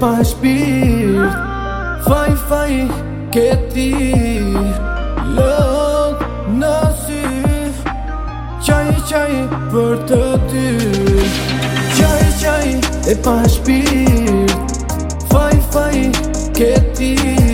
pa e shpirt Faj, faj, ke ti Lëg në Qaj, qaj, për të ty Qaj, qaj, e pa shpirt Faj, faj, ke ti Lëg